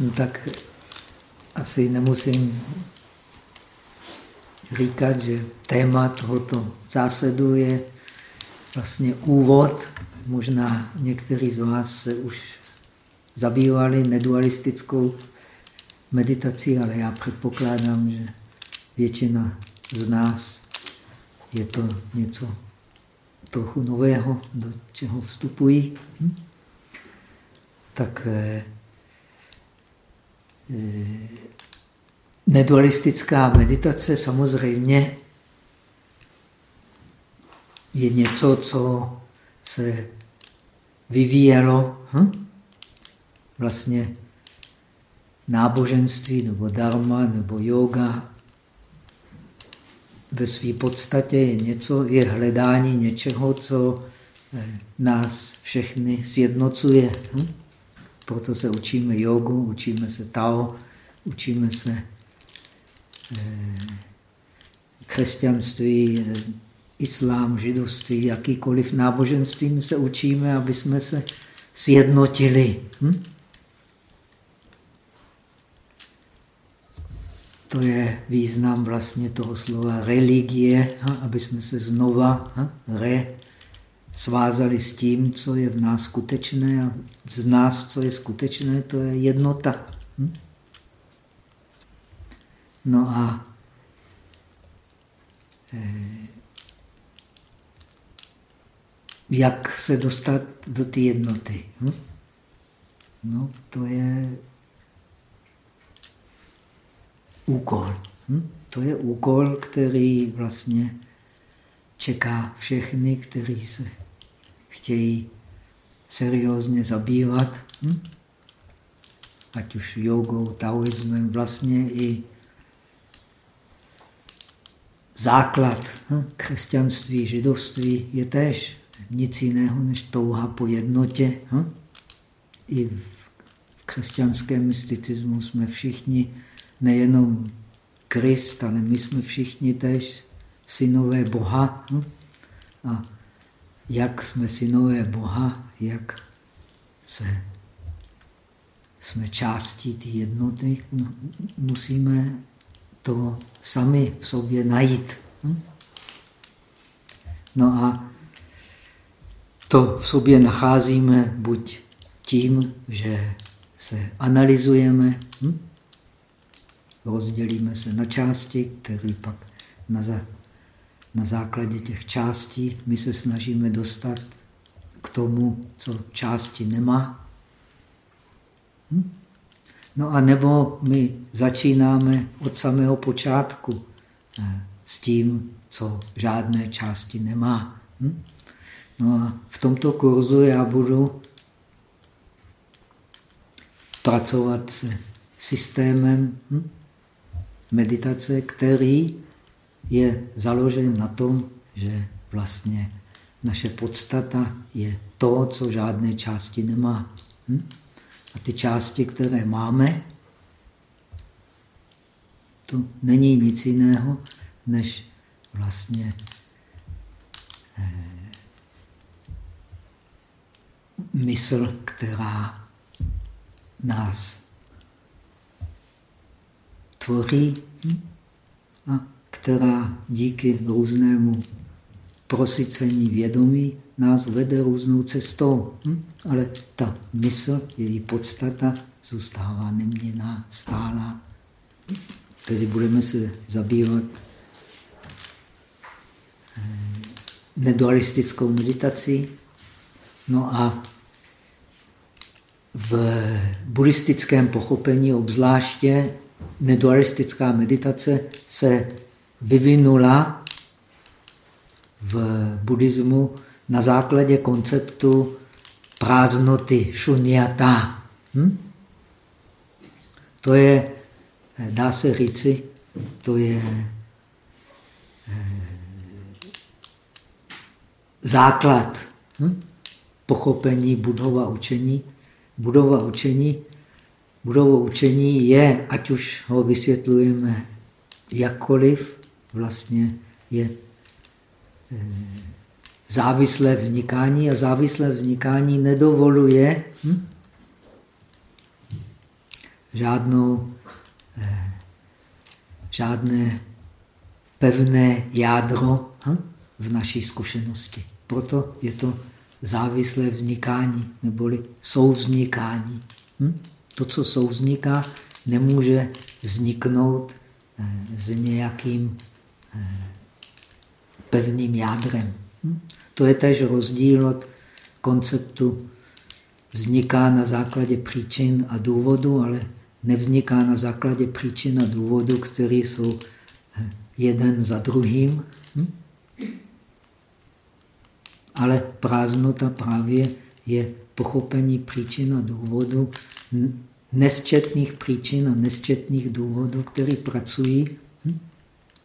no tak asi nemusím říkat, že téma tohoto zásadu je vlastně úvod. Možná někteří z vás se už zabývali nedualistickou meditací, ale já předpokládám, že většina z nás je to něco trochu nového, do čeho vstupují. Hm? Tak eh, nedualistická meditace samozřejmě je něco, co se vyvíjelo hm? vlastně náboženství nebo dharma nebo yoga ve své podstatě je něco, je hledání něčeho, co eh, nás všechny sjednocuje. Hm? Proto se učíme jogu, učíme se tao, učíme se eh, křesťanství, eh, islám, židovství, jakýkoliv náboženství my se učíme, aby jsme se sjednotili. Hm? To je význam vlastně toho slova religie, aby jsme se znova re svázali s tím, co je v nás skutečné a z nás, co je skutečné, to je jednota. Hm? No a eh, jak se dostat do té jednoty? Hm? No, to je úkol. Hm? To je úkol, který vlastně čeká všechny, kteří se chtějí seriózně zabývat, hm? ať už jogou, taoismem, vlastně i základ hm? křesťanství, židovství je tež nic jiného než touha po jednotě. Hm? I v křesťanském mysticismu jsme všichni nejenom Krist, ale my jsme všichni tež synové Boha. Hm? A jak jsme synové Boha, jak se jsme částí té jednoty, no, musíme to sami v sobě najít. Hm? No a to v sobě nacházíme buď tím, že se analyzujeme, hm? rozdělíme se na části, které pak na, na základě těch částí my se snažíme dostat k tomu, co části nemá. Hm? No a nebo my začínáme od samého počátku eh, s tím, co žádné části nemá. Hm? No a v tomto kurzu já budu pracovat se systémem hm? meditace, který je založen na tom, že vlastně naše podstata je to, co žádné části nemá. Hm? A ty části, které máme, to není nic jiného, než vlastně eh, mysl, která nás tvoří hm? a která díky různému prosycení vědomí nás vede různou cestou. Hm? Ale ta mysl, její podstata, zůstává neměná, stála. Tedy budeme se zabývat eh, nedualistickou meditací. No a v buddhistickém pochopení obzvláště nedualistická meditace se vyvinula v buddhismu na základě konceptu prázdnoty, šunyata. Hm? To je, dá se říci, to je eh, základ hm? pochopení budova učení. Budova učení budovou učení je, ať už ho vysvětlujeme jakkoliv, vlastně je eh, závislé vznikání a závislé vznikání nedovoluje hm, žádnou, eh, žádné pevné jádro hm, v naší zkušenosti. Proto je to závislé vznikání, neboli souvznikání. Hm? To, co souvzniká, nemůže vzniknout eh, s nějakým pevným jádrem. Hm? To je tež rozdíl od konceptu vzniká na základě příčin a důvodu, ale nevzniká na základě příčin a důvodu, které jsou eh, jeden za druhým. Hm? Ale prázdnota právě je pochopení příčin a důvodu, nesčetných příčin a nesčetných důvodů, které pracují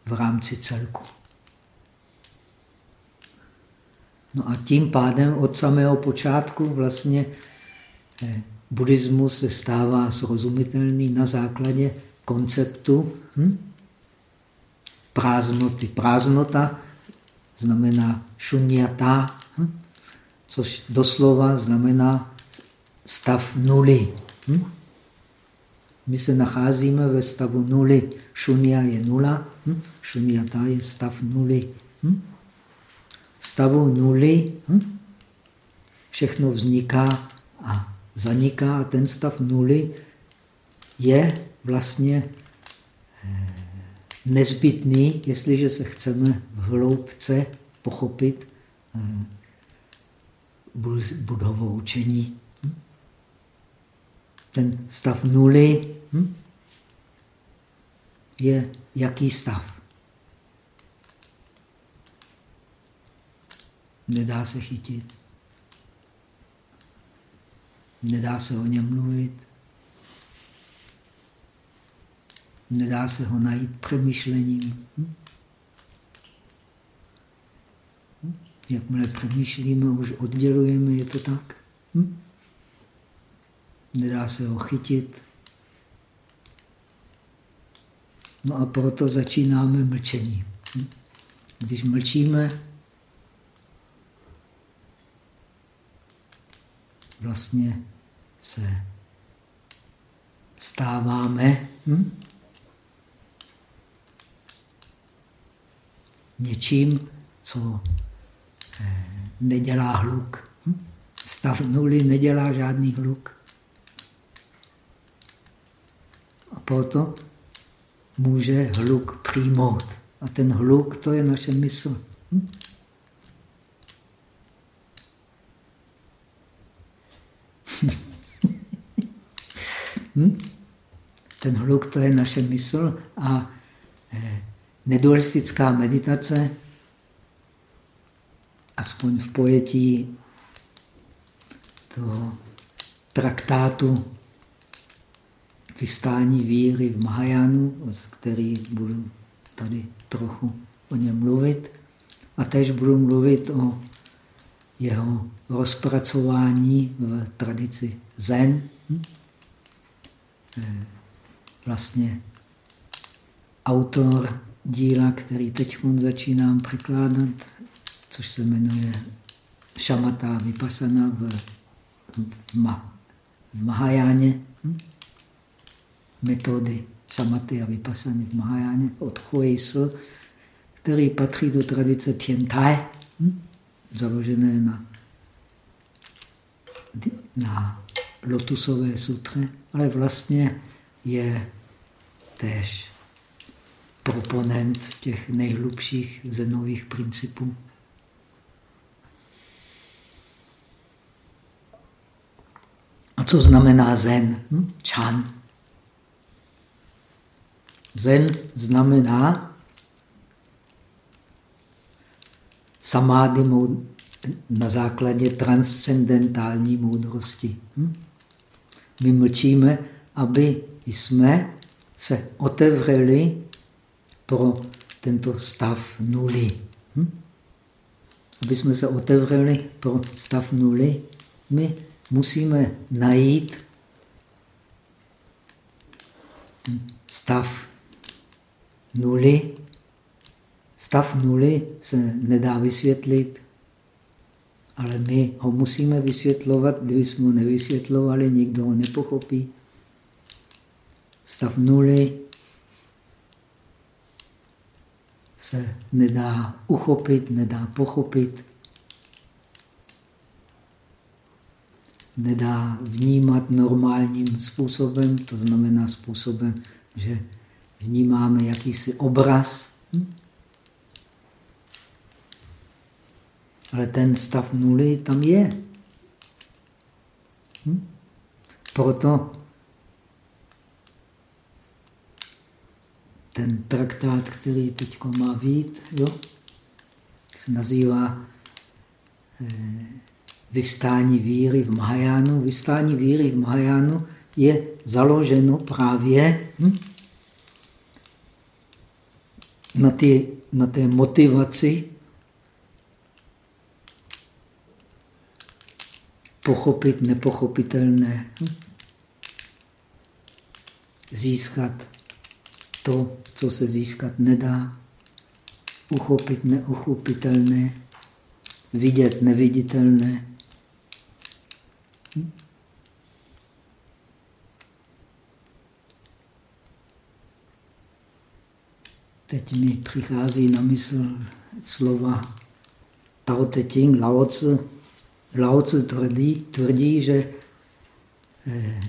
v rámci celku. No a tím pádem od samého počátku vlastně eh, buddhismus se stává srozumitelný na základě konceptu hm, prázdnoty. Prázdnota znamená šunyata, hm, což doslova znamená stav nuly. Hm? My se nacházíme ve stavu nuly. Šunya je nula, hm? šunyata je stav nuly. Hm? V stavu nuly hm? všechno vzniká a zaniká a ten stav nuly je vlastně eh, nezbytný, jestliže se chceme v hloubce pochopit eh, budovou učení. Hm? Ten stav nuly hm? je jaký stav? Nedá se chytit. Nedá se o něm mluvit. Nedá se ho najít přemýšlením. Hm? Jakmile přemýšlíme, už oddělujeme, je to tak. Hm? Nedá se ho chytit. No a proto začínáme mlčení. Když mlčíme, vlastně se stáváme hm? něčím, co eh, nedělá hluk. Hm? Stav nuly nedělá žádný hluk. A proto může hluk přijmout. A ten hluk, to je naše mysl. Hm? hm? Ten hluk, to je naše mysl a eh, nedualistická meditace, aspoň v pojetí toho traktátu vystání víry v Mahajánu, o který budu tady trochu o něm mluvit. A tež budu mluvit o jeho rozpracování v tradici Zen. Hm? Vlastně autor díla, který teď začínám překládat, což se jmenuje Šamata Vipassana v, v, v Mahajáně. Metody Šamaty a Vipassany v Mahajáně od Hueisl, který patří do tradice Tiantai, hm? založené na, na lotusové sutře, ale vlastně je též proponent těch nejhlubších zenových principů. A co znamená zen? Hm? Chan. Zen znamená samády na základě transcendentální moudrosti. Hm? My mlčíme, aby jsme se otevřeli pro tento stav nuly. Hm? Aby jsme se otevřeli pro stav nuly, my musíme najít stav nuly. Stav nuly se nedá vysvětlit, ale my ho musíme vysvětlovat. Kdyby jsme ho nevysvětlovali, nikdo ho nepochopí. stav nuly se nedá uchopit, nedá pochopit, nedá vnímat normálním způsobem, to znamená způsobem, že vnímáme jakýsi obraz. Hm? Ale ten stav nuly tam je. Hm? Proto ten traktát, který teď má vít, jo, se nazývá eh, Vystání víry v Mahajánu. Vystání víry v Mahajánu je založeno právě hm, na, ty, na té motivaci pochopit nepochopitelné. Získat to, co se získat nedá. Uchopit neuchopitelné. Vidět neviditelné. Teď mi přichází na mysl slova Tao Te Ching, Lao Tzu. Lao Tzu tvrdí, tvrdí že eh,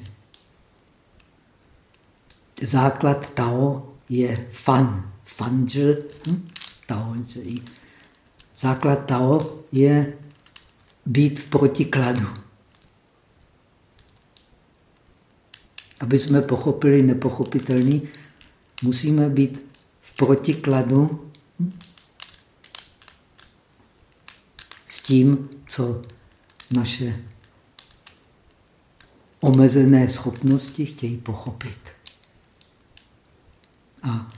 základ Tao je fan, fan hm? Tao, základ Tao je být v protikladu. Aby jsme pochopili nepochopitelný, musíme být protikladu s tím, co naše omezené schopnosti chtějí pochopit. A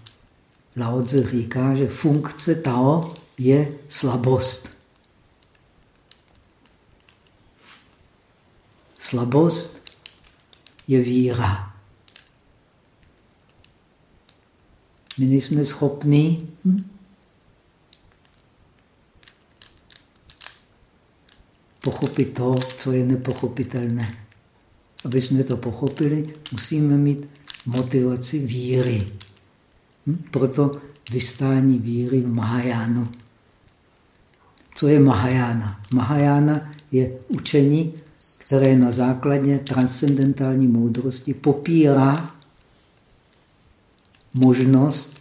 Lao Tzu říká, že funkce Tao je slabost. Slabost je víra. My nejsme schopni hm? pochopit to, co je nepochopitelné. Aby jsme to pochopili, musíme mít motivaci víry. Hm? Proto vystání víry v Mahajánu. Co je Mahajána? Mahajána je učení které na základě transcendentální moudrosti popírá možnost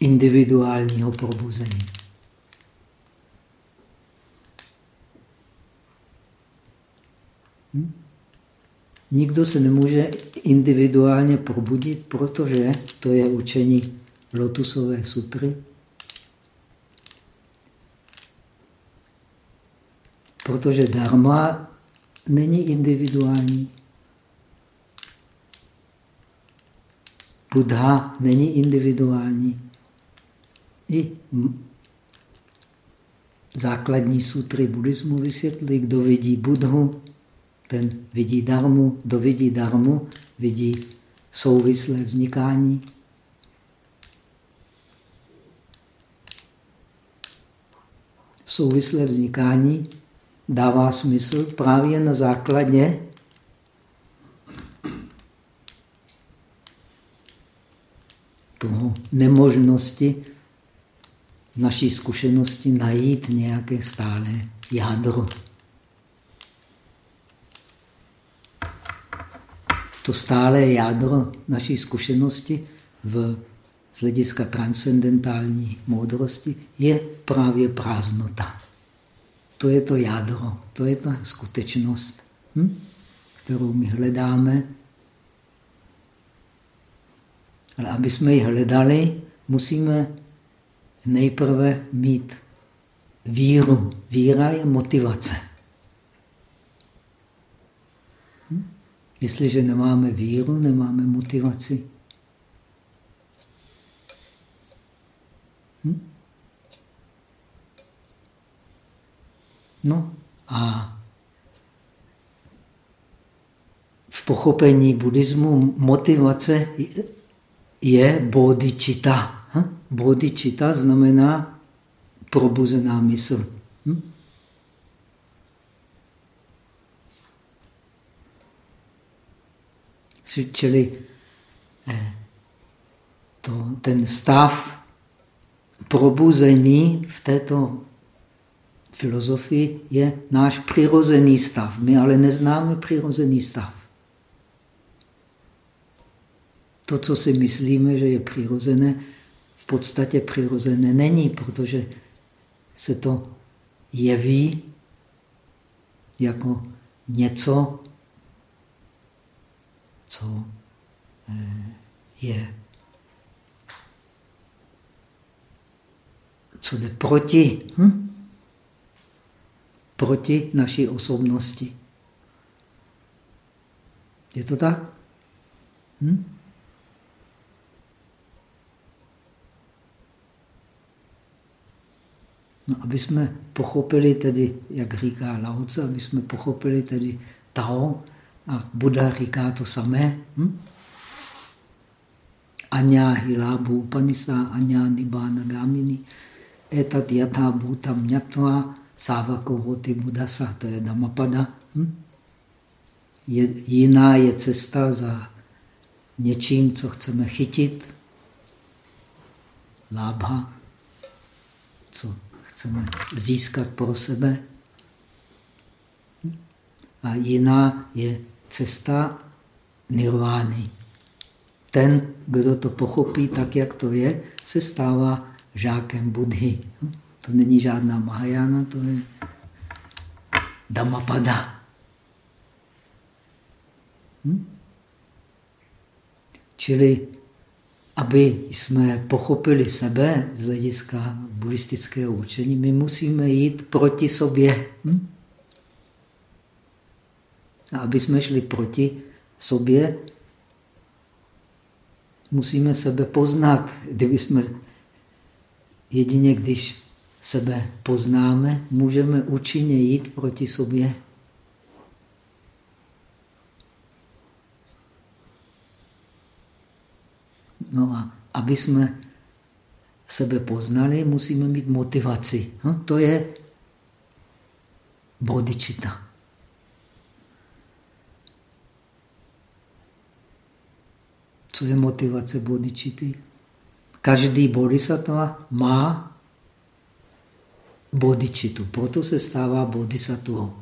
individuálního probuzení. Hm? Nikdo se nemůže individuálně probudit, protože to je učení lotusové sutry, Protože dharma není individuální. Buddha není individuální. I základní sutry buddhismu vysvětlí, kdo vidí Budhu, ten vidí darmu, kdo vidí darmu, vidí souvislé vznikání. Souvislé vznikání dává smysl právě na základě toho nemožnosti naší zkušenosti najít nějaké stále jádro. To stále jádro naší zkušenosti v, z hlediska transcendentální moudrosti je právě prázdnota. To je to jádro, to je ta skutečnost, hm? kterou my hledáme. Ale aby jsme ji hledali, musíme nejprve mít víru. Víra je motivace. Hm? Jestliže nemáme víru, nemáme motivaci. Hm? No a v pochopení buddhismu motivace je bodhicitta. Hm? Bodhicitta znamená probuzená mysl. Hm? Čili eh, to, ten stav probuzení v této filozofii je náš přirozený stav. My ale neznáme přirozený stav. To, co si myslíme, že je přirozené, v podstatě přirozené není, protože se to jeví jako něco, co eh, je, co jde proti, hm? proti naší osobnosti. Je to tak? Hm? No, aby jsme pochopili tedy, jak říká Laoce, aby jsme pochopili tedy Tao, a Buddha říká to samé. Hm? Anya hilabu upanisa, anya nibbana gamini, etat yatha bhutam nyatva sávako budasa, to je Dhammapada. Hm? Je, jiná je cesta za něčím, co chceme chytit, lábha, co chceme získat pro sebe. A jiná je cesta nirvány. Ten, kdo to pochopí tak, jak to je, se stává žákem Budhy. To není žádná Mahajana, to je Dhammapada. Hm? Čili aby jsme pochopili sebe z hlediska buddhistického učení, my musíme jít proti sobě. Hm? A aby jsme šli proti sobě, musíme sebe poznat. Kdyby jsme, jedině když sebe poznáme, můžeme účinně jít proti sobě. No a aby jsme sebe poznali, musíme mít motivaci. No, to je bodičita. Co je motivace bodičity? Každý bodhisattva má bodičitu, proto se stává bodhisattvou.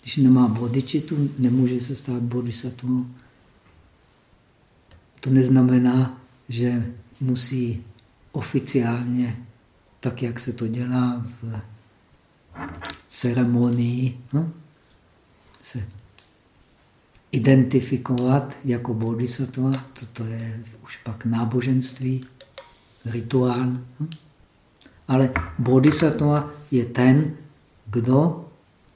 Když nemá bodičitu, nemůže se stát bodhisattvou. To neznamená, že musí oficiálně, tak jak se to dělá v ceremonii, no, se identifikovat jako bodhisattva, toto je už pak náboženství, rituál. No. Ale bodhisattva je ten, kdo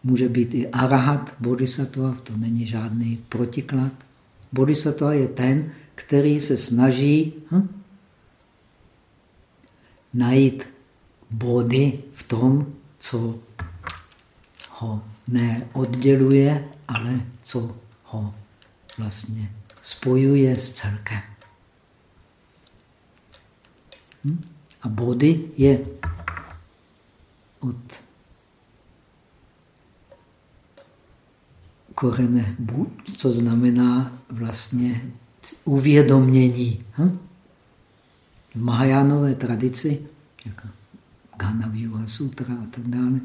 může být i arahat bodhisattva, to není žádný protiklad. Bodhisattva je ten, který se snaží hm, najít body v tom, co ho neodděluje, ale co ho vlastně spojuje s celkem. Hm? A body je od korene bud, co znamená vlastně uvědomění. Hm? V Mahajánové tradici, jako Gana Vyuha Sutra a tak dále,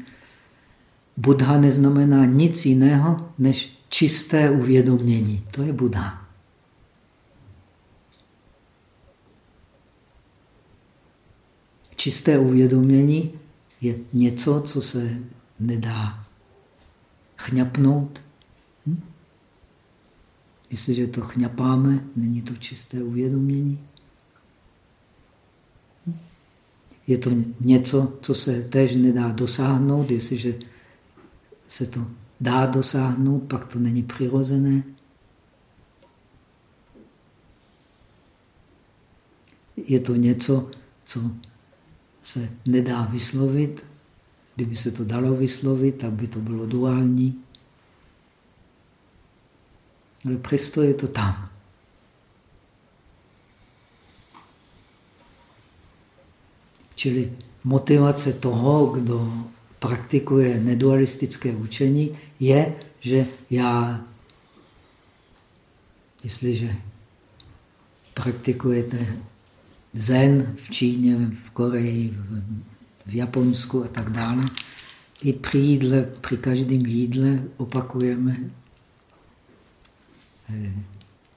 Buddha neznamená nic jiného než čisté uvědomění. To je Buddha. Čisté uvědomění je něco, co se nedá chňapnout, Jestliže to chňapáme, není to čisté uvědomění. Je to něco, co se též nedá dosáhnout. Jestliže se to dá dosáhnout, pak to není přirozené. Je to něco, co se nedá vyslovit. Kdyby se to dalo vyslovit, tak by to bylo duální ale přesto je to tam. Čili motivace toho, kdo praktikuje nedualistické učení, je, že já Jestliže praktikujete zen v Číně, v Koreji, v, v Japonsku a tak dále, i při jídle, při každém jídle opakujeme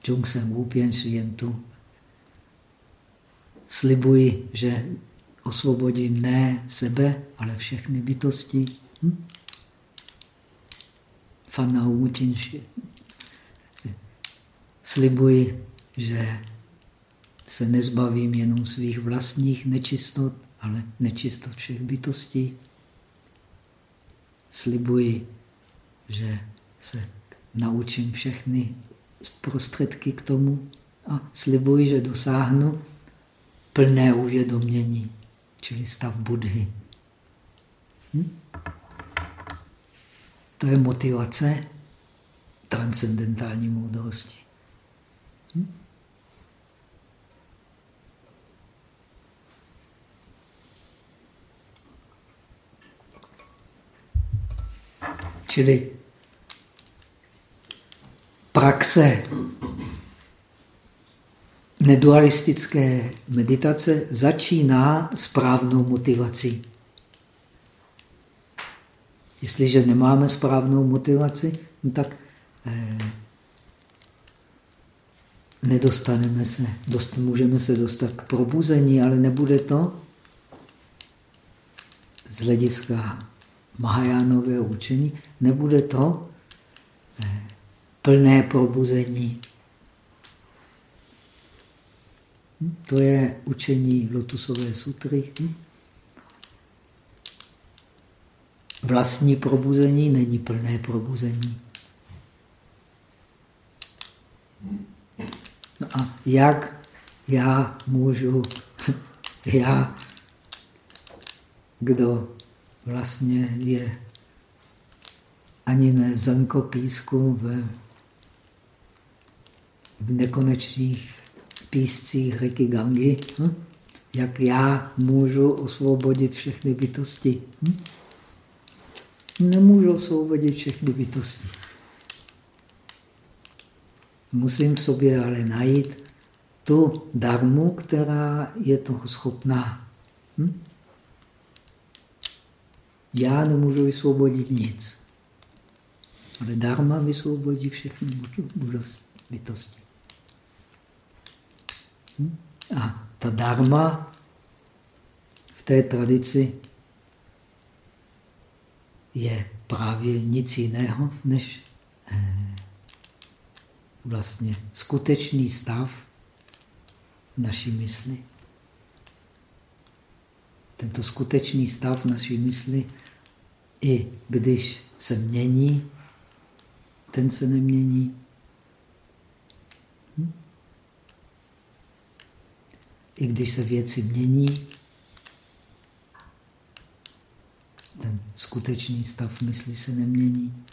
Chung Sen Wupien tu. Slibuji, že osvobodím ne sebe, ale všechny bytosti. Hm? Fana Slibuji, že se nezbavím jenom svých vlastních nečistot, ale nečistot všech bytostí. Slibuji, že se naučím všechny prostředky k tomu a slibuji, že dosáhnu plné uvědomění, čili stav Budhy. Hm? To je motivace transcendentální moudrosti. Hm? Čili praxe nedualistické meditace začíná správnou motivací. Jestliže nemáme správnou motivaci, no tak eh, nedostaneme se, dost, můžeme se dostat k probuzení, ale nebude to z hlediska Mahajánového učení, nebude to eh, plné probuzení. To je učení Lotusové sutry. Vlastní probuzení není plné probuzení. No a jak já můžu, já, kdo vlastně je ani ne zrnko písku v v nekonečných píscích řeky Gangy, hm? jak já můžu osvobodit všechny bytosti. Hm? Nemůžu osvobodit všechny bytosti. Musím v sobě ale najít tu darmu, která je toho schopná. Hm? Já nemůžu vysvobodit nic. Ale darma vysvobodí všechny bytosti. A ta dharma v té tradici je právě nic jiného než eh, vlastně skutečný stav naší mysli. Tento skutečný stav naší mysli, i když se mění, ten se nemění. I když se věci mění, ten skutečný stav mysli se nemění.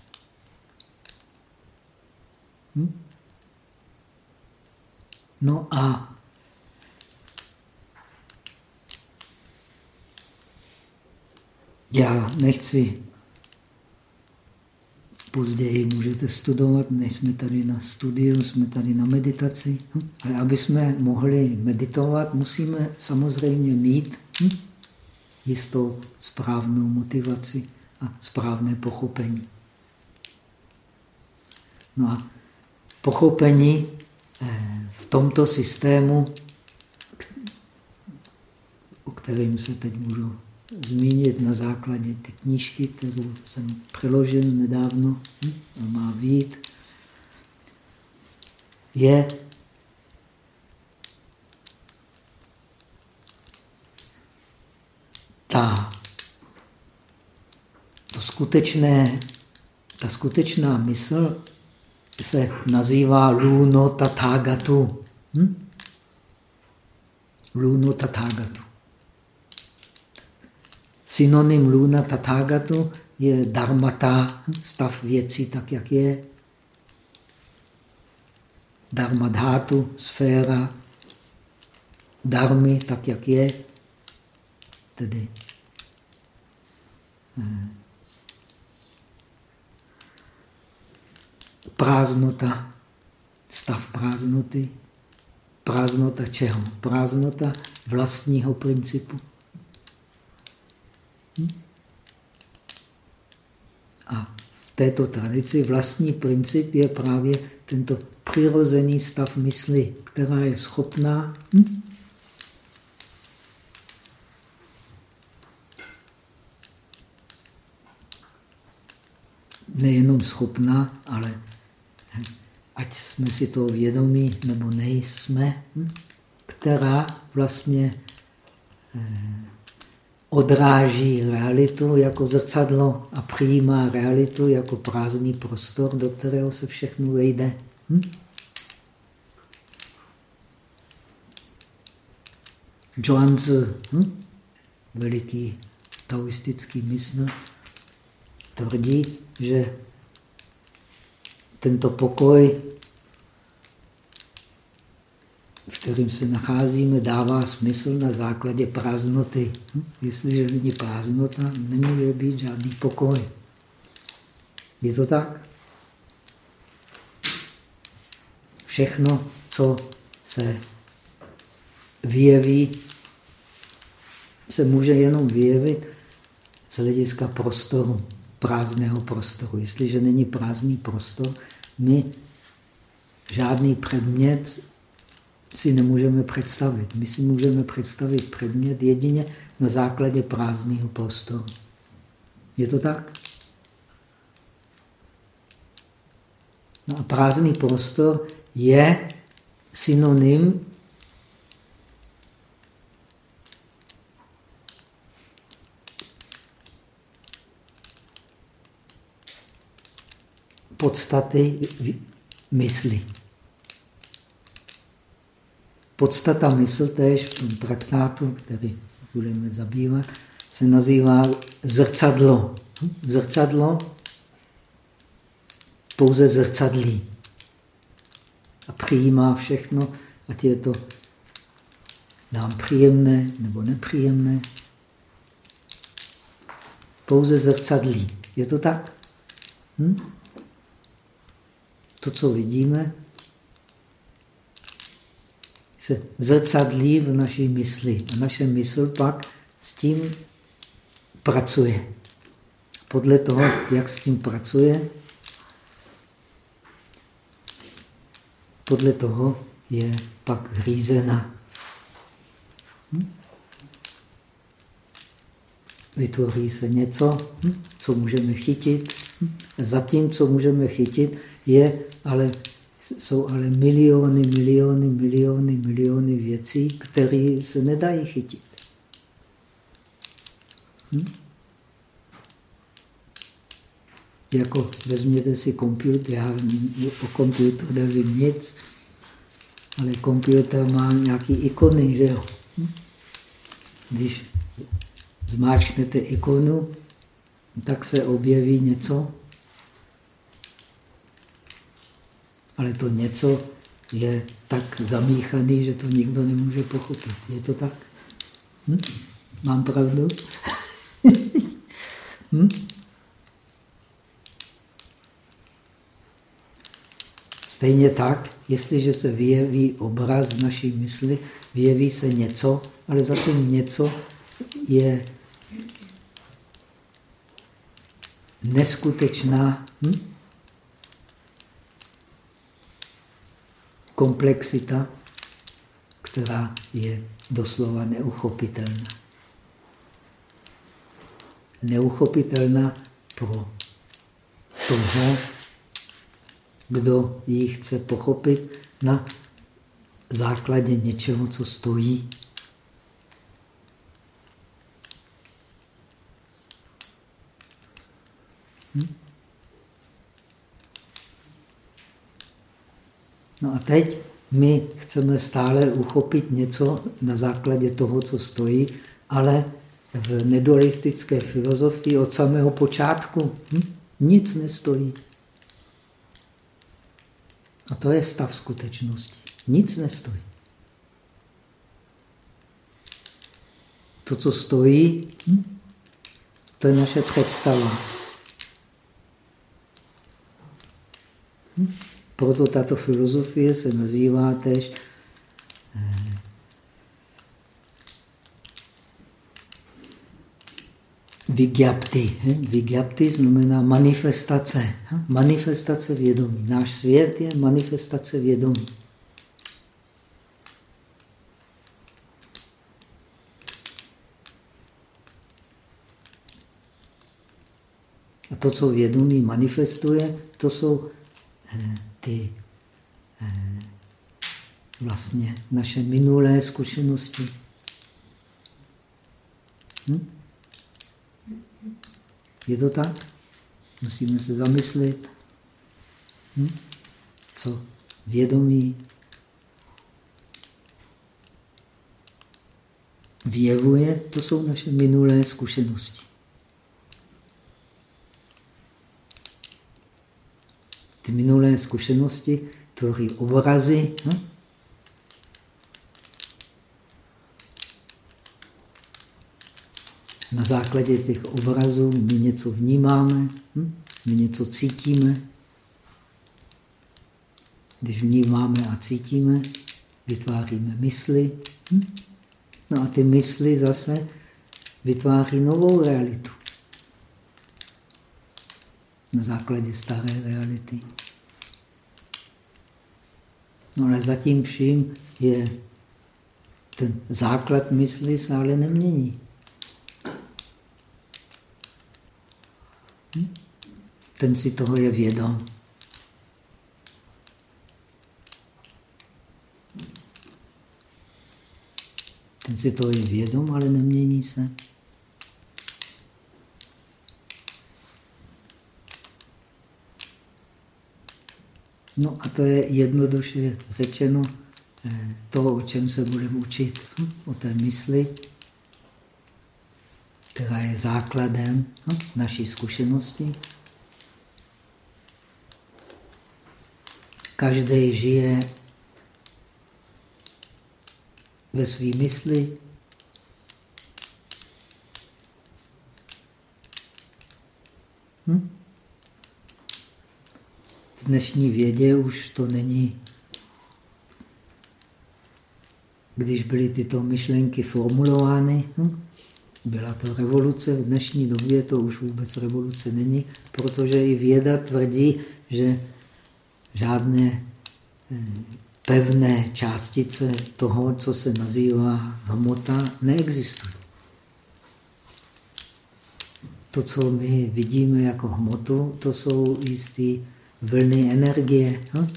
Hm? No a já nechci Později můžete studovat, nejsme tady na studiu, jsme tady na meditaci. Hm? Ale aby jsme mohli meditovat, musíme samozřejmě mít hm? jistou správnou motivaci a správné pochopení. No a pochopení eh, v tomto systému, o kterém se teď můžu zmínit na základě ty knížky, kterou jsem přeložil nedávno hm, a má vít, je ta, to skutečné, ta skutečná mysl se nazývá Luno Tathagatu. Hm? Luno Tathagatu. Synonym luna tathagatu je dharmata, stav věcí tak, jak je. Dharmadhatu, sféra, dharmy tak, jak je. Tedy eh, prázdnota, stav prázdnoty. Prázdnota čeho? Prázdnota vlastního principu. A v této tradici vlastní princip je právě tento přirozený stav mysli, která je schopná hm? nejenom schopná, ale ať jsme si to vědomí nebo nejsme, hm? která vlastně eh, odráží realitu jako zrcadlo a přijímá realitu jako prázdný prostor, do kterého se všechno vejde. Hm? Zhuangzi, hm? veliký taoistický mysl, tvrdí, že tento pokoj v kterým se nacházíme, dává smysl na základě prázdnoty. Hm? Jestliže není prázdnota, nemůže být žádný pokoj. Je to tak? Všechno, co se vyjeví, se může jenom vyjevit z hlediska prostoru, prázdného prostoru. Jestliže není prázdný prostor, my žádný předmět si nemůžeme představit. My si můžeme představit předmět jedině na základě prázdného prostoru. Je to tak? No a prázdný prostor je synonym podstaty mysli. Podstata mysl též v tom traktátu, který se budeme zabývat, se nazývá zrcadlo. Zrcadlo pouze zrcadlí. A přijímá všechno, ať je to nám příjemné nebo nepříjemné. Pouze zrcadlí. Je to tak? Hm? To, co vidíme, se zrcadlí v naší mysli. A naše mysl pak s tím pracuje. Podle toho, jak s tím pracuje, podle toho je pak řízena. Hm? Vytvoří se něco, hm? co můžeme chytit. Hm? Zatím, co můžeme chytit, je ale jsou ale miliony, miliony, miliony, miliony věcí, které se nedají chytit. Hm? Jako vezměte si počítač, já o počítači nevím nic, ale počítač má nějaké ikony, že jo? Hm? Když zmáčknete ikonu, tak se objeví něco, ale to něco je tak zamíchaný, že to nikdo nemůže pochopit. Je to tak? Hm? Mám pravdu? hm? Stejně tak, jestliže se vyjeví obraz v naší mysli, vyjeví se něco, ale za tím něco je neskutečná hm? Komplexita, která je doslova neuchopitelná. Neuchopitelná pro toho, kdo ji chce pochopit na základě něčeho, co stojí. Hm? No a teď my chceme stále uchopit něco na základě toho, co stojí, ale v nedualistické filozofii od samého počátku hm, nic nestojí. A to je stav skutečnosti. Nic nestojí. To, co stojí, hm, to je naše představa. Hm? Proto tato filozofie se nazývá tež eh, Vigyapti. Vigyapti znamená manifestace. Manifestace vědomí. Náš svět je manifestace vědomí. A to, co vědomí manifestuje, to jsou eh, ty eh, vlastně naše minulé zkušenosti. Hm? Je to tak? Musíme se zamyslet, hm? co vědomí vyjevuje, to jsou naše minulé zkušenosti. Ty minulé zkušenosti tvoří obrazy. Hm? Na základě těch obrazů my něco vnímáme, hm? my něco cítíme. Když vnímáme a cítíme, vytváříme mysli. Hm? No a ty mysli zase vytváří novou realitu na základě staré reality. No ale zatím vším je ten základ mysli se ale nemění. Hm? Ten si toho je vědom. Ten si toho je vědom, ale nemění se. No a to je jednoduše řečeno eh, to, o čem se budeme učit, hm? o té mysli, která je základem hm? naší zkušenosti. Každý žije ve své mysli. Dnešní vědě už to není. Když byly tyto myšlenky formulovány, hm? byla to revoluce. V dnešní době to už vůbec revoluce není, protože i věda tvrdí, že žádné eh, pevné částice toho, co se nazývá hmota, neexistují. To, co my vidíme jako hmotu, to jsou jistý vlny energie. Hm?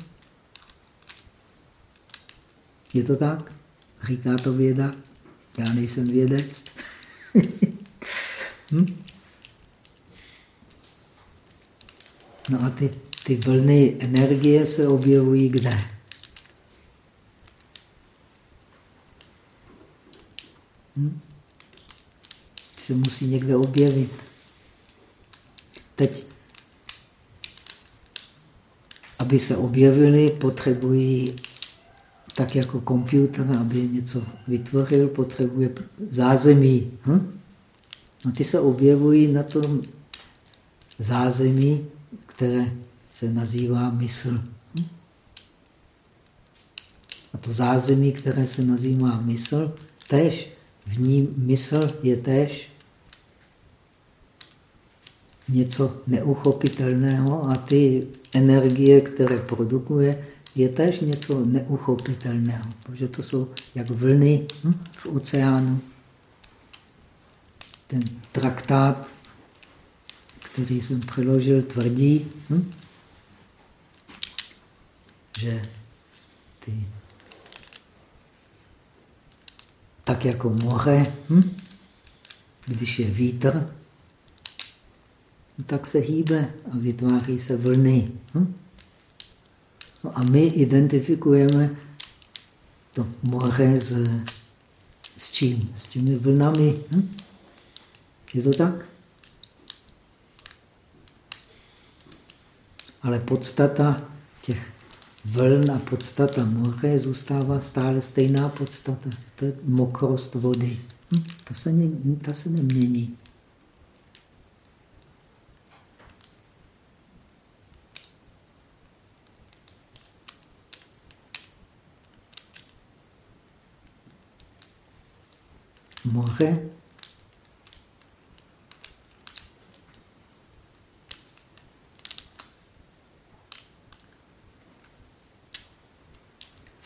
Je to tak? Říká to věda? Já nejsem vědec. hm? No a ty, ty vlny energie se objevují kde? Hm? Se musí někde objevit. Teď aby se objevily, potřebují, tak jako počítač, aby něco vytvořil, potřebuje zázemí. Hm? No ty se objevují na tom zázemí, které se nazývá mysl. Hm? A to zázemí, které se nazývá mysl, tež v ní mysl je tež něco neuchopitelného a ty energie, které produkuje, je tež něco neuchopitelného, protože to jsou jak vlny hm, v oceánu. Ten traktát, který jsem přeložil, tvrdí, hm, že ty, tak jako moře, hm, když je vítr, tak se hýbe a vytváří se vlny. Hm? No a my identifikujeme to moře s, s čím? S těmi vlnami. Hm? Je to tak? Ale podstata těch vln a podstata moře zůstává stále stejná podstata. To je mokrost vody. Hm? Ta, se ne, ta se nemění. Moře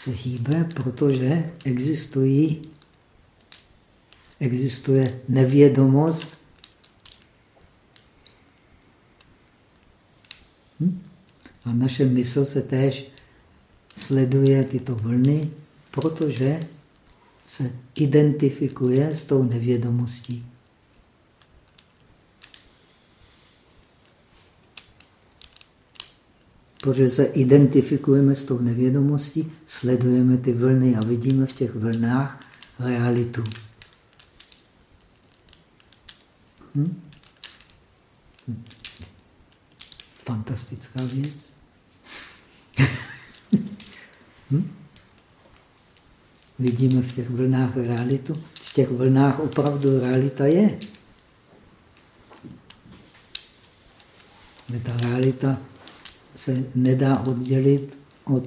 se hýbe, protože existují, existuje nevědomost. Hm? A naše mysl se též sleduje tyto vlny, protože se identifikuje s tou nevědomostí. Protože se identifikujeme s tou nevědomostí, sledujeme ty vlny a vidíme v těch vlnách realitu. Hm? Fantastická věc. hm? Vidíme v těch vlnách realitu. V těch vlnách opravdu realita je. Ale ta realita se nedá oddělit od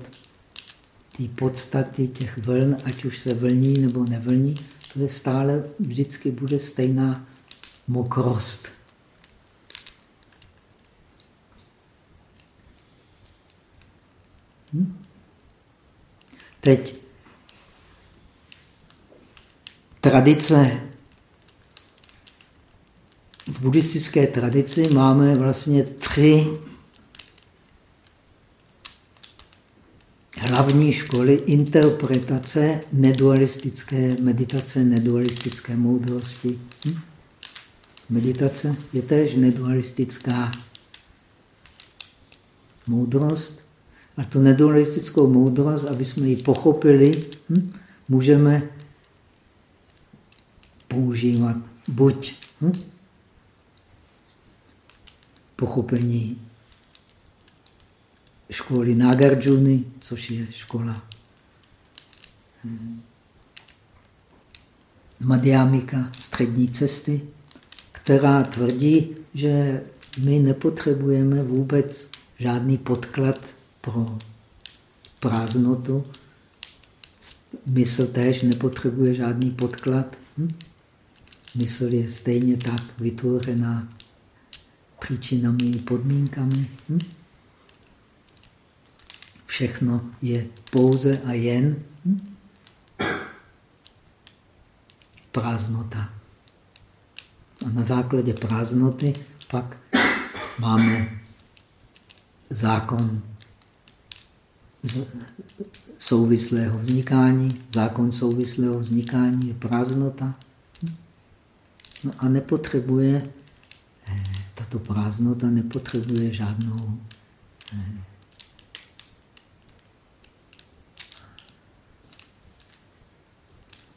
té podstaty těch vln, ať už se vlní nebo nevlní, to je stále vždycky bude stejná mokrost. Hm? Teď tradice v buddhistické tradici máme vlastně tři hlavní školy interpretace nedualistické meditace, nedualistické moudrosti. Hm? Meditace je též nedualistická moudrost. A tu nedualistickou moudrost, aby jsme ji pochopili, hm? můžeme používat buď hm? pochopení školy Nagarjuna, což je škola hm, Madhyamika, střední cesty, která tvrdí, že my nepotřebujeme vůbec žádný podklad pro prázdnotu. Mysl též nepotřebuje žádný podklad. Hm? Mysl je stejně tak vytvořená příčinami i podmínkami. Hm? všechno je pouze a jen hm? prázdnota. A na základě prázdnoty pak máme zákon souvislého vznikání. Zákon souvislého vznikání je prázdnota. No a nepotřebuje, eh, tato prázdnota nepotřebuje žádnou eh,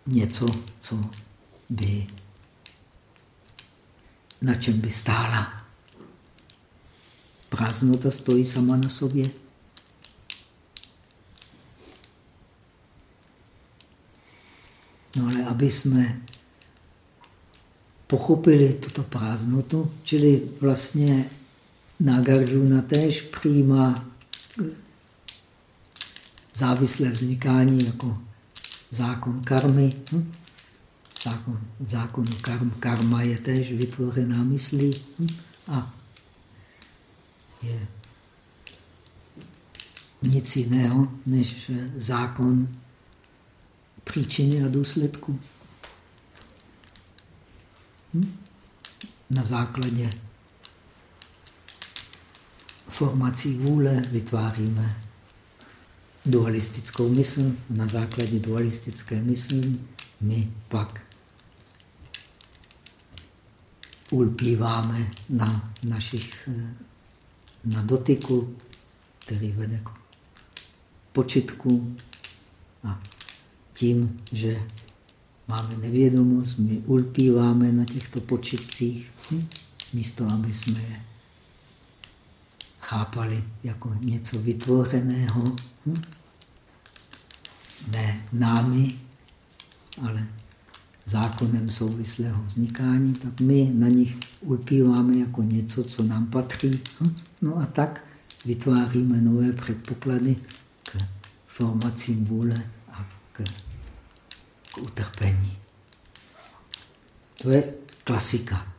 něco, co by, na čem by stála. Prázdnota stojí sama na sobě. No ale aby jsme pochopili tuto prázdnotu, čili vlastně Nagarjuna též přijímá závislé vznikání jako zákon karmy. Hm? Zákon, zákon karm, karma je též vytvořená myslí hm? a je nic jiného než zákon příčiny a důsledku. Hm? Na základě formací vůle vytváříme dualistickou mysl. Na základě dualistické mysli my pak ulpíváme na našich, na dotyku, který vede k počitku a tím, že máme nevědomost, my ulpíváme na těchto počitcích, hm? místo aby jsme je chápali jako něco vytvořeného, hm? ne námi, ale zákonem souvislého vznikání, tak my na nich ulpíváme jako něco, co nám patří. Hm? No a tak vytváříme nové předpoklady k formacím vůle a k, k utrpení. To je klasika.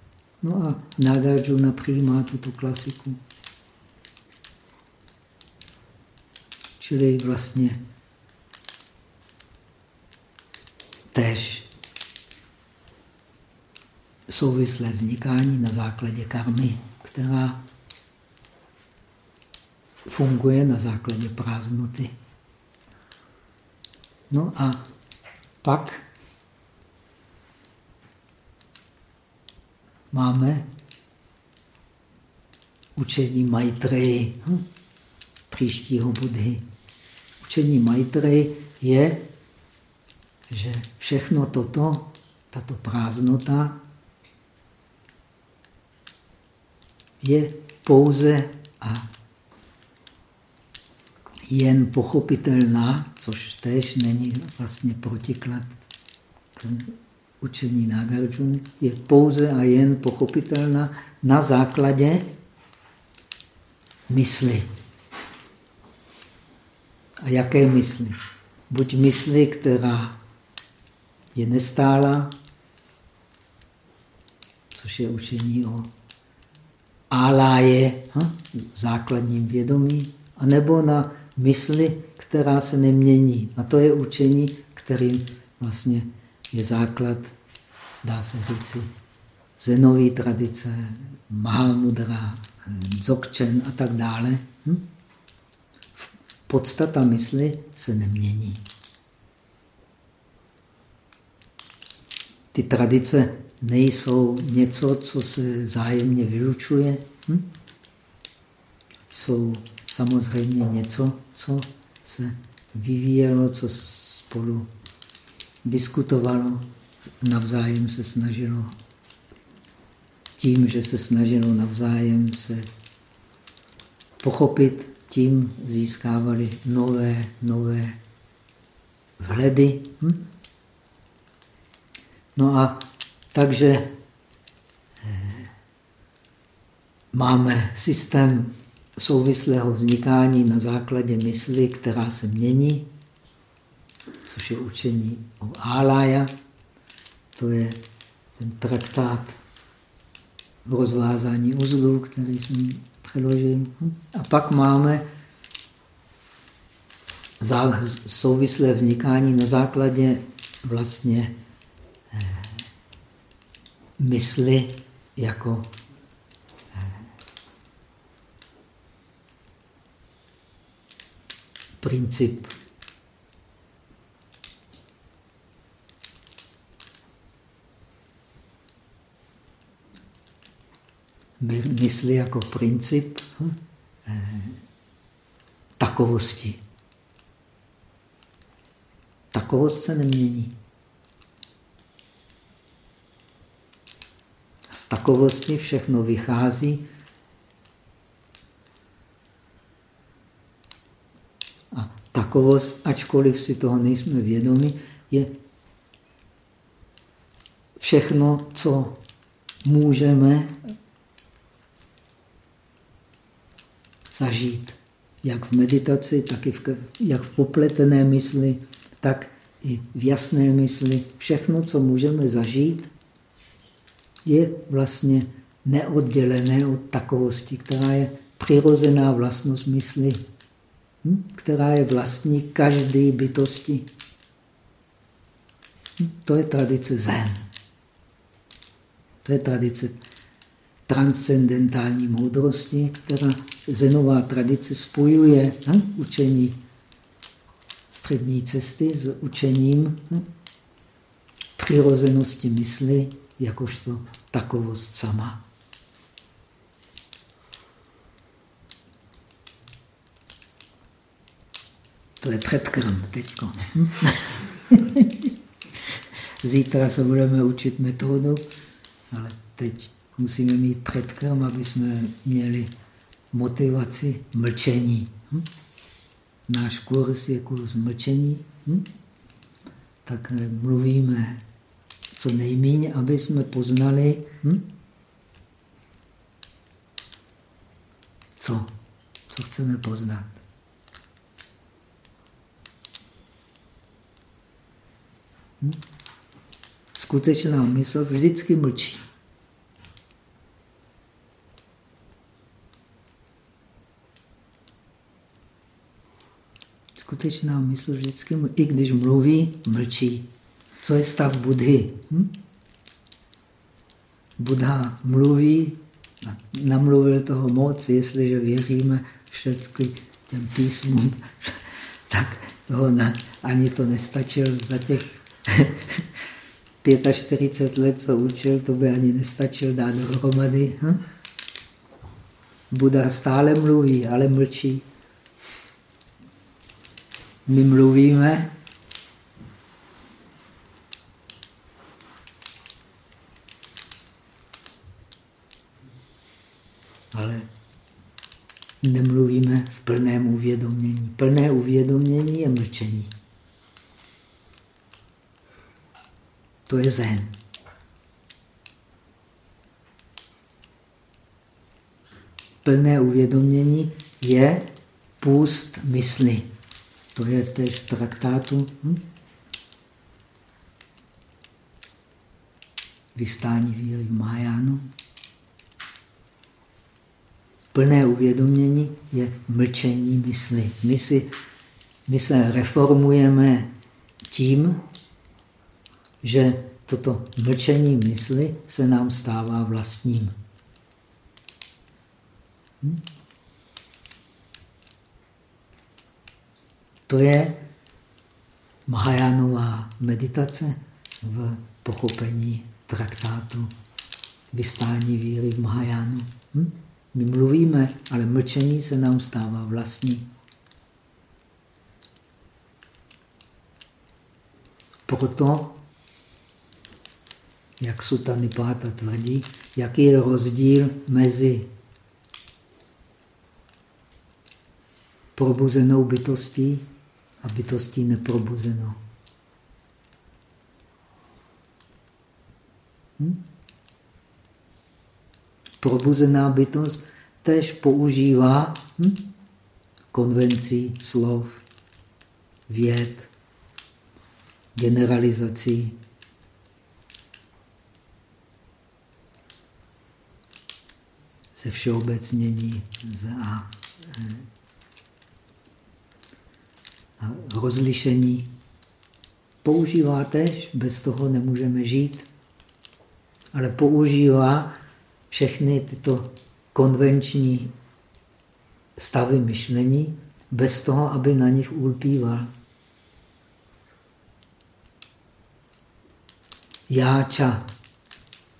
No a Nagarjuna přijímá tuto klasiku. Čili vlastně tež souvislé vznikání na základě karmy, která funguje na základě prázdnoty. No a pak máme učení Maitreji, hm? příštího Budhy. Učení Maitreji je, že všechno toto, tato prázdnota, je pouze a jen pochopitelná, což též není vlastně protiklad k učení Nagarjuna, je pouze a jen pochopitelná na základě mysli. A jaké mysli? Buď mysli, která je nestála, což je učení o áláje, hm, základním vědomí, anebo na mysli, která se nemění. A to je učení, kterým vlastně je základ, dá se říci, zenový tradice, Mahamudra, Dzogchen a tak dále. Hm? Podstata mysli se nemění. Ty tradice nejsou něco, co se vzájemně vylučuje. Hm? Jsou samozřejmě něco, co se vyvíjelo, co spolu diskutovalo, navzájem se snažilo tím, že se snažilo navzájem se pochopit, tím získávali nové, nové vhledy. Hm? No a takže eh, máme systém souvislého vznikání na základě mysli, která se mění, což je učení o Alaya. To je ten traktát v rozvázání uzlů, který jsem přeložil. A pak máme souvislé vznikání na základě vlastně eh, mysli jako princip. Mysli jako princip hm, eh, takovosti. Takovost se nemění. Z takovosti všechno vychází takovost, ačkoliv si toho nejsme vědomi, je všechno, co můžeme zažít. Jak v meditaci, tak i v, jak v popletené mysli, tak i v jasné mysli. Všechno, co můžeme zažít, je vlastně neoddělené od takovosti, která je přirozená vlastnost mysli. Hm? která je vlastní každé bytosti. Hm? To je tradice Zen. To je tradice transcendentální moudrosti, která zenová tradice spojuje hm? učení střední cesty s učením hm? přirozenosti mysli jakožto takovost sama. To je předkrm teď. Zítra se budeme učit metodu, ale teď musíme mít předkrm, aby jsme měli motivaci mlčení. Hm? Náš kurz je kurz mlčení. Hm? Tak mluvíme co nejméně, aby jsme poznali, hm? co, co chceme poznat. Skutečná mysl vždycky mlčí. Skutečná mysl vždycky, i když mluví, mlčí. Co je stav Budhy? Hm? Buddha mluví, namluvil toho moc, jestliže věříme všechny těm písmům, tak toho na, ani to nestačil za těch 45 let, co učil, to by ani nestačil dát dohromady. Hm? Buda stále mluví, ale mlčí. My mluvíme, ale nemluvíme v plném uvědomění. Plné uvědomění je mlčení. To je zen. Plné uvědomění je půst mysli. To je též v traktátu. Hm? Vystání víry v Majánu. Plné uvědomění je mlčení mysli. My, si, my se reformujeme tím, že toto mlčení mysli se nám stává vlastním. Hm? To je Mahajánová meditace v pochopení traktátu vystání víry v Mahajánu. Hm? My mluvíme, ale mlčení se nám stává vlastní. Proto, jak Sutta Nipata tvrdí, jaký je rozdíl mezi probuzenou bytostí a bytostí neprobuzenou. Hm? Probuzená bytost tež používá hm, konvencí slov, věd, generalizací. Se všeobecnění a, a rozlišení. Používá tež, bez toho nemůžeme žít, ale používá všechny tyto konvenční stavy myšlení bez toho, aby na nich ulpíval. Jáča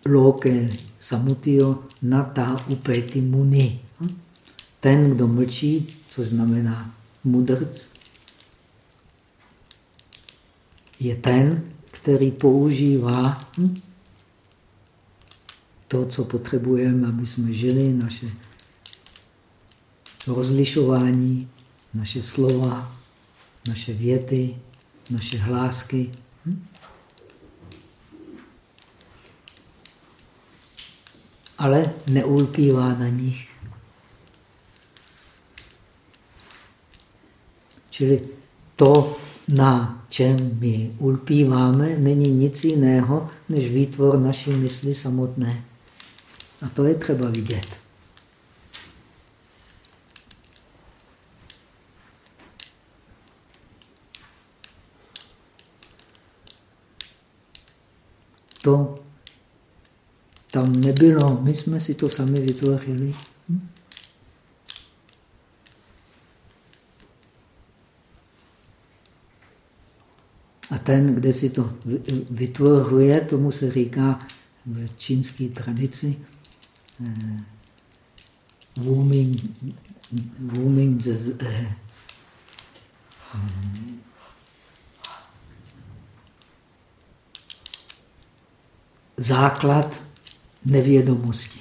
loke samutio nata upeti muni. Ten, kdo mlčí, což znamená mudrc, je ten, který používá hm, to, co potřebujeme, aby jsme žili, naše rozlišování, naše slova, naše věty, naše hlásky. Hm? Ale neulpívá na nich. Čili to, na čem my ulpíváme, není nic jiného, než výtvor naší mysli samotné. A to je třeba vidět. To tam nebylo. My jsme si to sami vytvořili. Hm? A ten, kde si to vytvořuje, tomu se říká v čínské tradici Wu Ming, Wu Ming základ nevědomosti.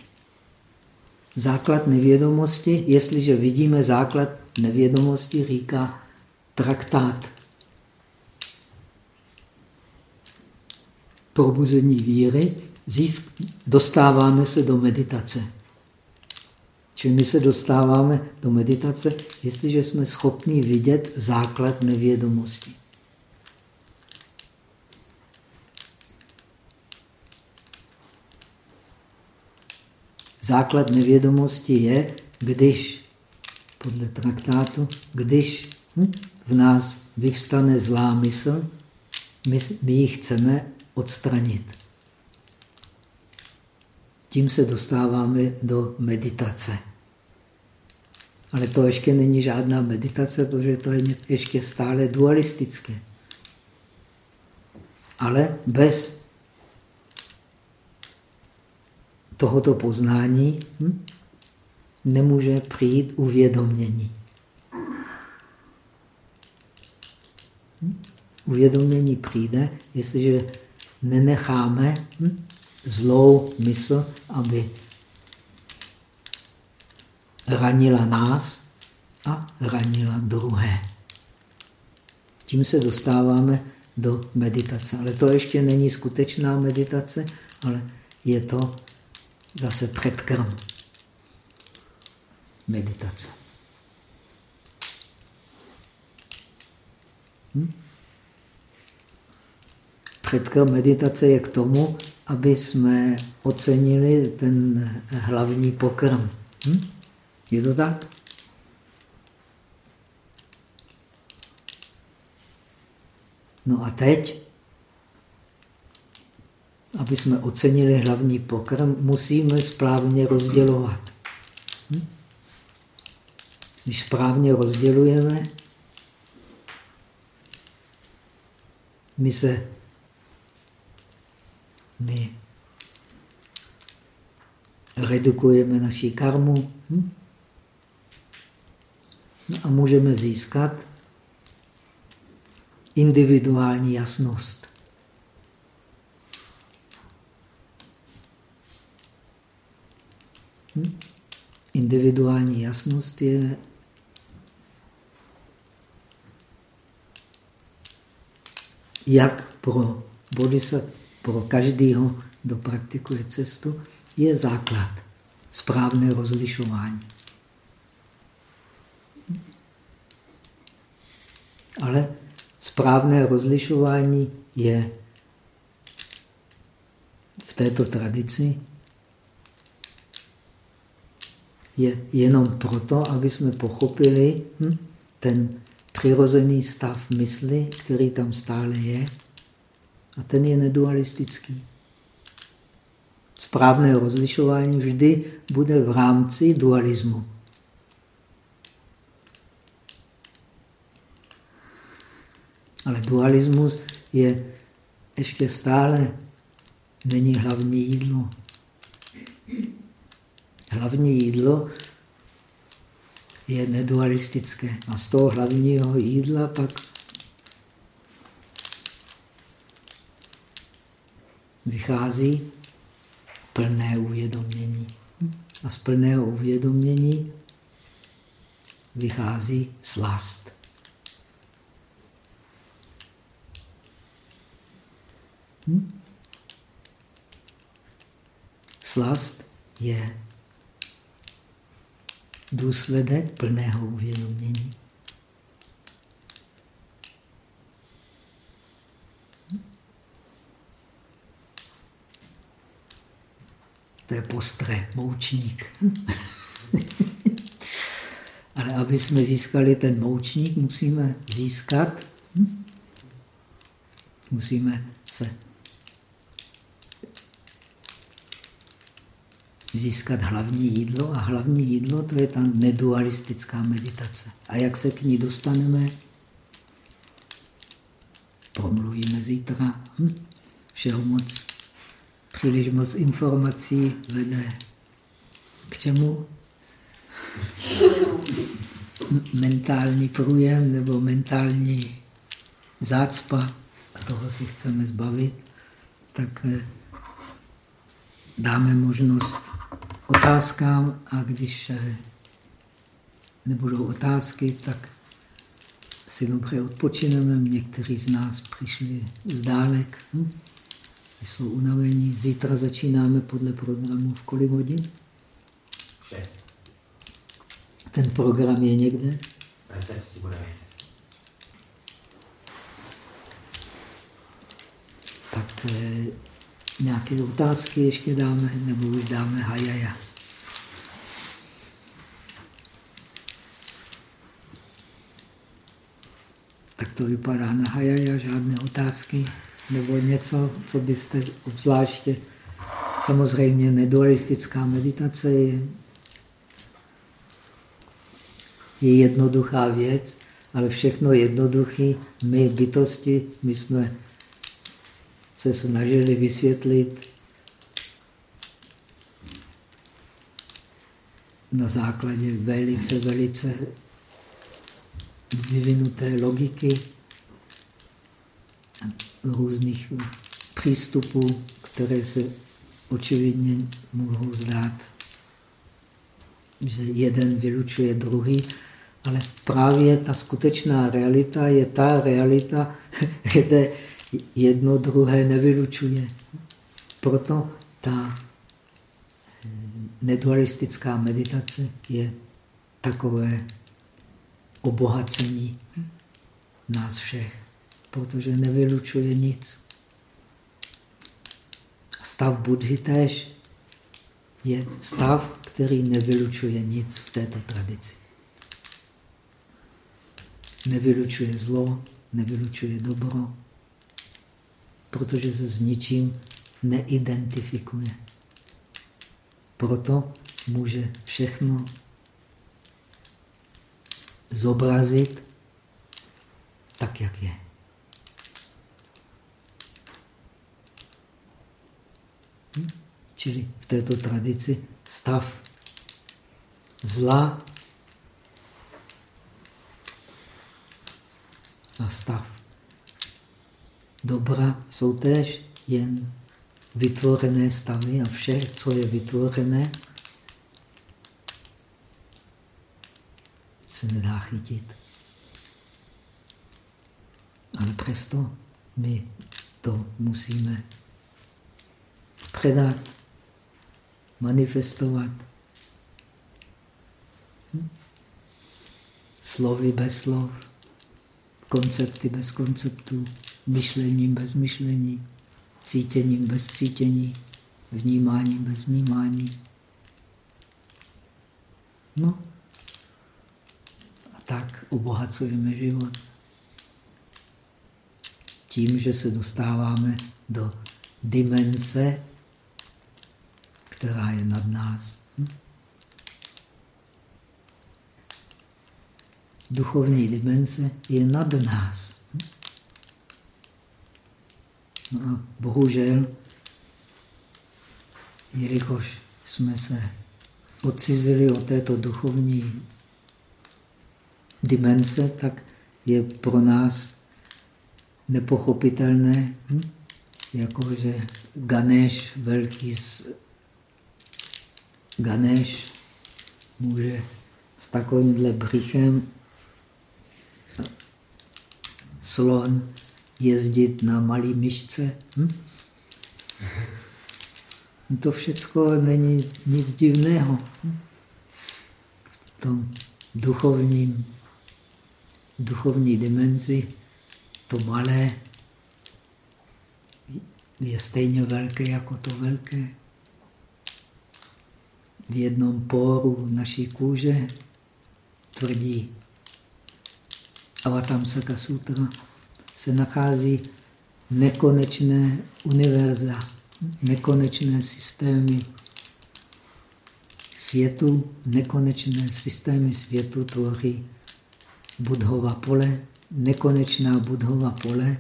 Základ nevědomosti, jestliže vidíme základ nevědomosti, říká traktát probuzení víry, získ, dostáváme se do meditace. Čili my se dostáváme do meditace, jestliže jsme schopni vidět základ nevědomosti. Základ nevědomosti je, když, podle traktátu, když hm, v nás vyvstane zlá mysl, my, my ji chceme odstranit. Tím se dostáváme do meditace. Ale to ještě není žádná meditace, protože to je ještě stále dualistické. Ale bez tohoto poznání hm, nemůže přijít uvědomění. Hm? Uvědomění přijde, jestliže nenecháme hm, zlou mysl, aby ranila nás a ranila druhé. Tím se dostáváme do meditace. Ale to ještě není skutečná meditace, ale je to zase předkrm meditace. Hm? Předkrm meditace je k tomu, aby jsme ocenili ten hlavní pokrm. Hm? Je to tak? No a teď, aby jsme ocenili hlavní pokrm, musíme správně rozdělovat. Hm? Když správně rozdělujeme, my se my redukujeme naši karmu hm? a můžeme získat individuální jasnost. Individuální jasnost je jak pro bodhisattva, pro každého, kdo praktikuje cestu, je základ správné rozlišování. Ale správné rozlišování je v této tradici je jenom proto, aby jsme pochopili hm, ten přirozený stav mysli, který tam stále je, a ten je nedualistický. Správné rozlišování vždy bude v rámci dualismu. Ale dualismus je ještě stále není hlavní jídlo. Hlavní jídlo je nedualistické. A z toho hlavního jídla pak vychází plné uvědomění. A z plného uvědomění vychází slast. Hm? Slast je důsledek plného uvědomění. To je postré, moučník. Ale aby jsme získali ten moučník, musíme získat, hm? musíme se získat hlavní jídlo a hlavní jídlo to je ta nedualistická meditace. A jak se k ní dostaneme, promluvíme zítra. Hm? Všeho moc příliš moc informací vede k čemu? mentální průjem nebo mentální zácpa, a toho si chceme zbavit, tak eh, dáme možnost otázkám a když eh, nebudou otázky, tak si dobře odpočineme. Někteří z nás přišli z dálek. Hm? jsou unavení. Zítra začínáme podle programu v kolik hodin? Šest. Ten program je někde? Recepci bude. Tak eh, nějaké otázky ještě dáme, nebo už dáme hajaja. Tak to vypadá na hajaja, žádné otázky, nebo něco, co byste obzvláště, samozřejmě nedualistická meditace je, je jednoduchá věc, ale všechno jednoduché, my bytosti, my jsme se snažili vysvětlit na základě velice, velice vyvinuté logiky, různých přístupů, které se očividně mohou zdát, že jeden vylučuje druhý, ale právě ta skutečná realita je ta realita, kde jedno druhé nevylučuje. Proto ta eh, nedualistická meditace je takové obohacení nás všech, protože nevylučuje nic. Stav Budhy též je stav, který nevylučuje nic v této tradici. Nevylučuje zlo, nevylučuje dobro, protože se s ničím neidentifikuje. Proto může všechno zobrazit tak, jak je. Hm? Čili v této tradici stav zla a stav dobra jsou též jen vytvořené stavy a vše, co je vytvořené, se nedá chytit. Ale přesto my to musíme předat, manifestovat. Hm? Slovy bez slov, koncepty bez konceptů, myšlením bez myšlení, cítěním bez cítění, vnímáním bez vnímání. No a tak obohacujeme život. Tím, že se dostáváme do dimenze, která je nad nás. Hm? Duchovní dimenze je nad nás. No a bohužel, jelikož jsme se odcizili od této duchovní dimenze, tak je pro nás nepochopitelné, hm? jakože Ganesh, velký Ganesh, může s takovýmhle břichem slon jezdit na malý myšce. Hm? To všechno není nic divného. Hm? V tom duchovním, duchovní dimenzi to malé je stejně velké jako to velké. V jednom poru naší kůže tvrdí Avatamsaka Sutra se nachází nekonečné univerza, nekonečné systémy světu, nekonečné systémy světu tvoří budhova pole, nekonečná budhova pole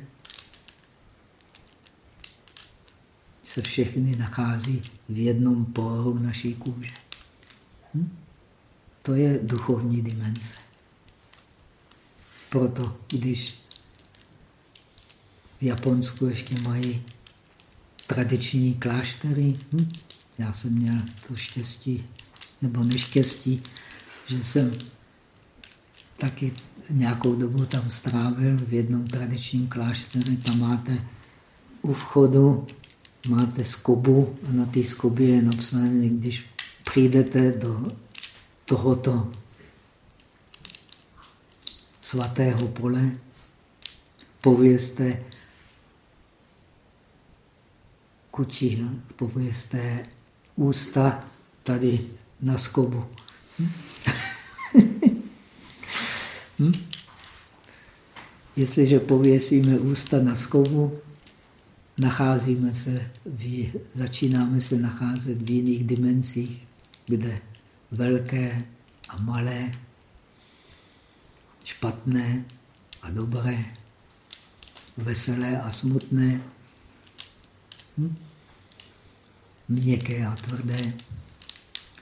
se všechny nachází v jednom poru naší kůže. Hm? To je duchovní dimenze. Proto, když v Japonsku ještě mají tradiční kláštery, hm? já jsem měl to štěstí nebo neštěstí, že jsem taky nějakou dobu tam strávil v jednom tradičním klášteře. Tam máte u vchodu máte skobu a na té skobě je napsané, když přijdete do tohoto svatého pole, povězte kučí, no? povězte ústa tady na skobu. Hm? hm? Jestliže pověsíme ústa na skomu, nacházíme se v, začínáme se nacházet v jiných dimenzích, kde velké a malé, špatné a dobré, veselé a smutné, hm? Měkké a tvrdé.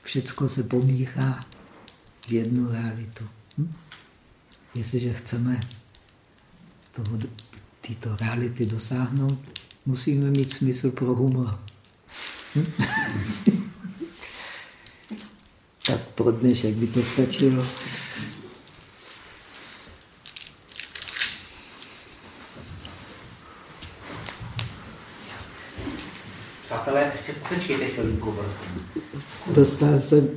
Všecko se pomíchá v jednu realitu. Hm? Jestliže chceme tyto reality dosáhnout, musíme mít smysl pro humor. Hm? tak pro dnešek by to stačilo. Přátelé, ještě počkejte chvilinku, prosím. Dostal jsem,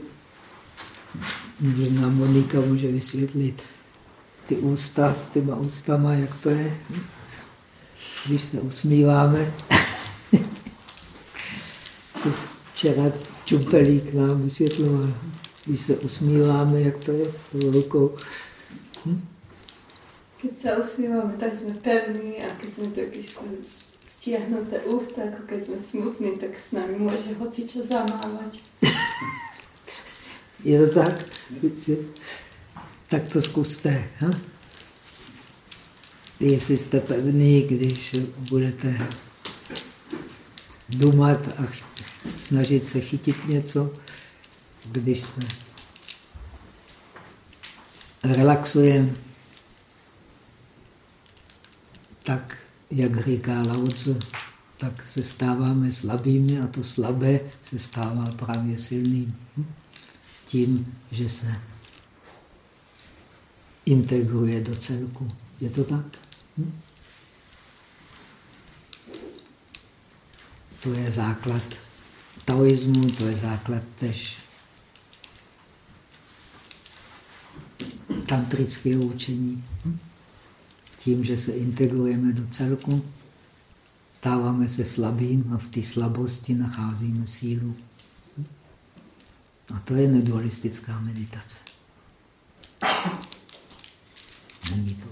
možná Monika může vysvětlit, ty ústa s těma ústama, jak to je, když se usmíváme. Včera Čumpelík nám vysvětloval, když se usmíváme, jak to je s tou rukou. Hm? Keď se usmíváme, tak jsme pevní a když jsme taky stiahnuté ústa, jako keď jsme smutní, tak s námi může hocičo zamávat. je to tak? Tak to zkuste. Ha? Jestli jste pevný, když budete dumat a snažit se chytit něco, když se relaxujeme, tak, jak říká Lao Tzu, tak se stáváme slabými a to slabé se stává právě silným. Tím, že se integruje do celku. Je to tak? Hm? To je základ taoismu, to je základ tež tantrického učení. Tím, že se integrujeme do celku, stáváme se slabým a v té slabosti nacházíme sílu. A to je nedualistická meditace. Není to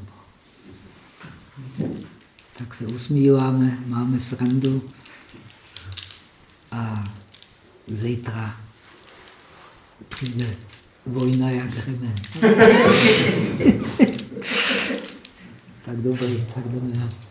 Tak se usmíváme, máme srandu a zítra přijde vojna jak hremen. tak dobrý, tak jdeme.